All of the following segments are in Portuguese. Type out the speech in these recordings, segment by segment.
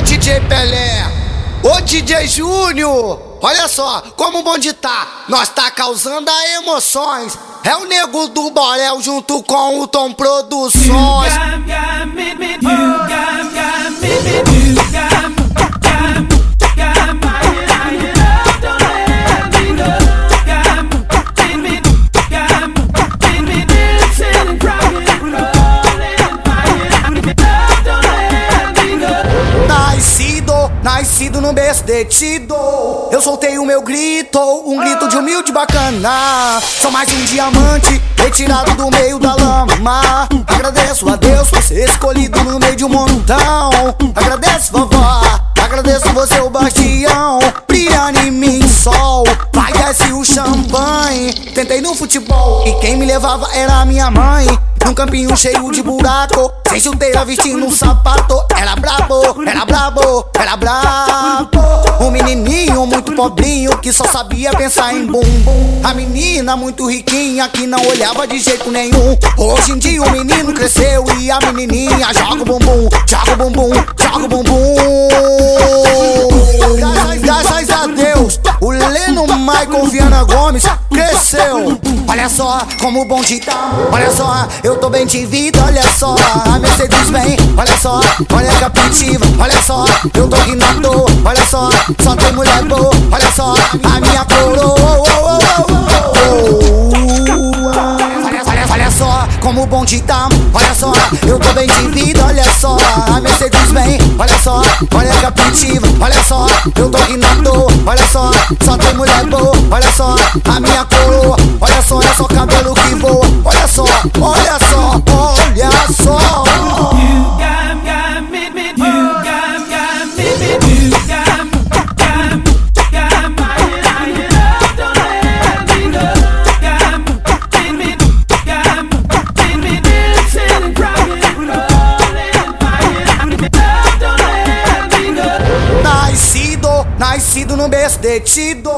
Ô DJ Pelé, ô DJ Júnior, olha só como o bonde tá, nós tá causando emoções. É o nego do Borel junto com o Tom Produções. Nascido, nascido no berço detido. Eu soltei o meu grito, um grito de humilde bacana. Sou mais um diamante, retirado do meio da lama. Agradeço a Deus por ser escolhido no meio de um montão. Agradeço, vovó, agradeço você, o bastião. Tentei no futebol e quem me levava era minha mãe. Num campinho cheio de buraco, sem chuteira vestindo um sapato. Era brabo, era brabo, era brabo. Um menininho muito pobrinho que só sabia pensar em bumbum. A menina muito riquinha que não olhava de jeito nenhum. Hoje em dia o menino cresceu e a menininha joga o bumbum, joga o bumbum, joga o bumbum. Michael Viana Gomes cresceu. Olha só como o bonde tá, olha só, eu tô bem de vida, olha só. A Mercedes vem, olha só, olha a capitiva, olha só, eu tô aqui na toa, olha só, só tem mulher boa, olha só, a minha coroa. Como o bonde tá, olha só, eu tô bem de vida, olha só. A Mercedes vem, olha só, olha a capitiva, olha só, eu tô aqui na toa, olha só, só tem mulher boa, olha só, a minha coroa, olha só, olha só Nascido, no berço detido.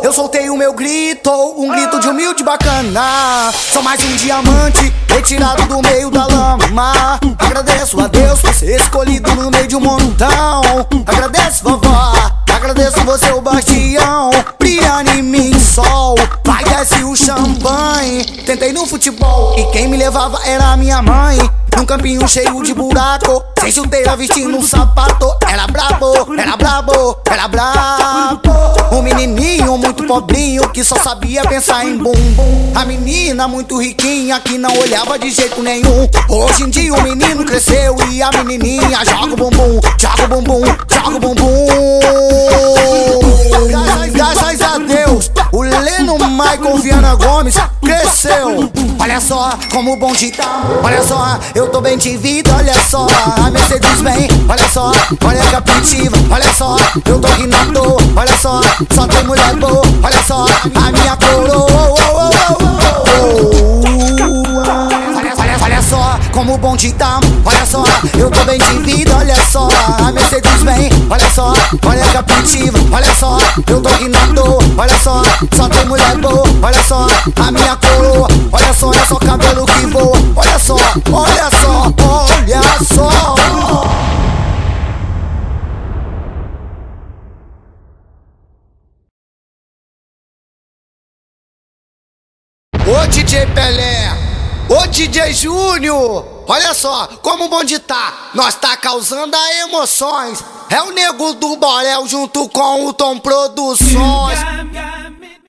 Eu soltei o meu grito, um grito de humilde bacana. Sou mais um diamante, retirado do meio da lama. Agradeço a Deus por ser escolhido no meio de um montão. Agradeço, vovó, agradeço você, o bastião. Brilhando em mim, sol. Vai, desce o champanhe. Tentei no futebol e quem me levava era minha mãe. Num campinho cheio de buraco, sem chuteira vestindo um sapato. Era brabo, era brabo, era brabo. Um menininho muito pobrinho que só sabia pensar em bumbum. A menina muito riquinha que não olhava de jeito nenhum. Hoje em dia o menino cresceu e a menininha joga o bumbum, joga o bumbum, joga o bumbum. Graças, a Deus, o Leno Michael Viana Gomes. Olha só como o bonde tá, olha só, eu tô bem de vida, olha só. A Mercedes vem, olha só, olha a capitiva, olha só, eu tô aqui na toa, olha só, o bonde tá, olha só, eu tô bem de vida, olha só. A Mercedes vem, olha só, olha a capitiva, olha só, eu tô aqui na toa, olha só, só tem mulher boa, olha só, a minha coroa, olha só, olha só cabelo que voa, olha só, olha só, olha só. Ô DJ Pelé, ô DJ Júnior, olha só como o bonde tá, nós tá causando emoções. É o nego do Borel junto com o Tom Produções.